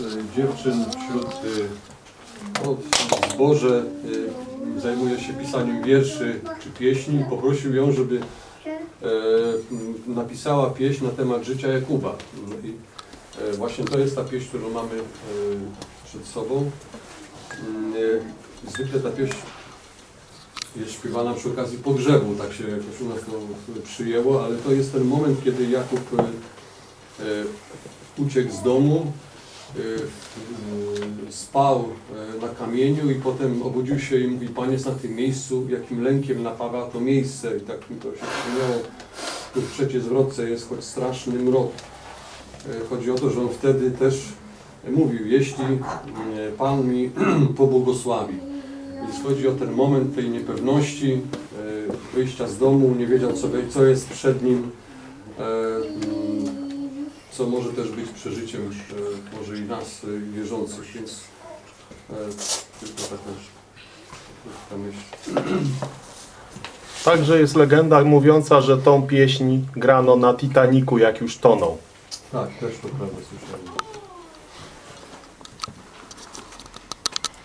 y, dziewczyn wśród y, no, zborze y, zajmuje się pisaniem wierszy czy pieśni. Poprosił ją, żeby e, napisała pieśń na temat życia Jakuba. I e, właśnie to jest ta pieśń, którą mamy e, przed sobą. Mm, Zwykle ta pieśń jest śpiewana przy okazji pogrzebu, tak się jakoś u nas to przyjęło, ale to jest ten moment, kiedy Jakub uciekł z domu, spał e, na kamieniu i potem obudził się i mówi, Pan jest na tym miejscu, jakim lękiem napawa to miejsce. I tak mi to się przypomniało. Tu w trzeciej zwrotce jest choć straszny mrok. E, Chodzi o to, że on wtedy też mówił, jeśli e, Pan mi pobłogosławi. Więc chodzi o ten moment tej niepewności, wyjścia z domu, nie wiedział co, jest przed nim, co może też być przeżyciem e, może i nas e, wierzących, więc e, tylko taka krótka myśl. Także jest legenda mówiąca, że tą pieśń grano na Titaniku, jak już tonął. Tak, też to prawda słyszałem.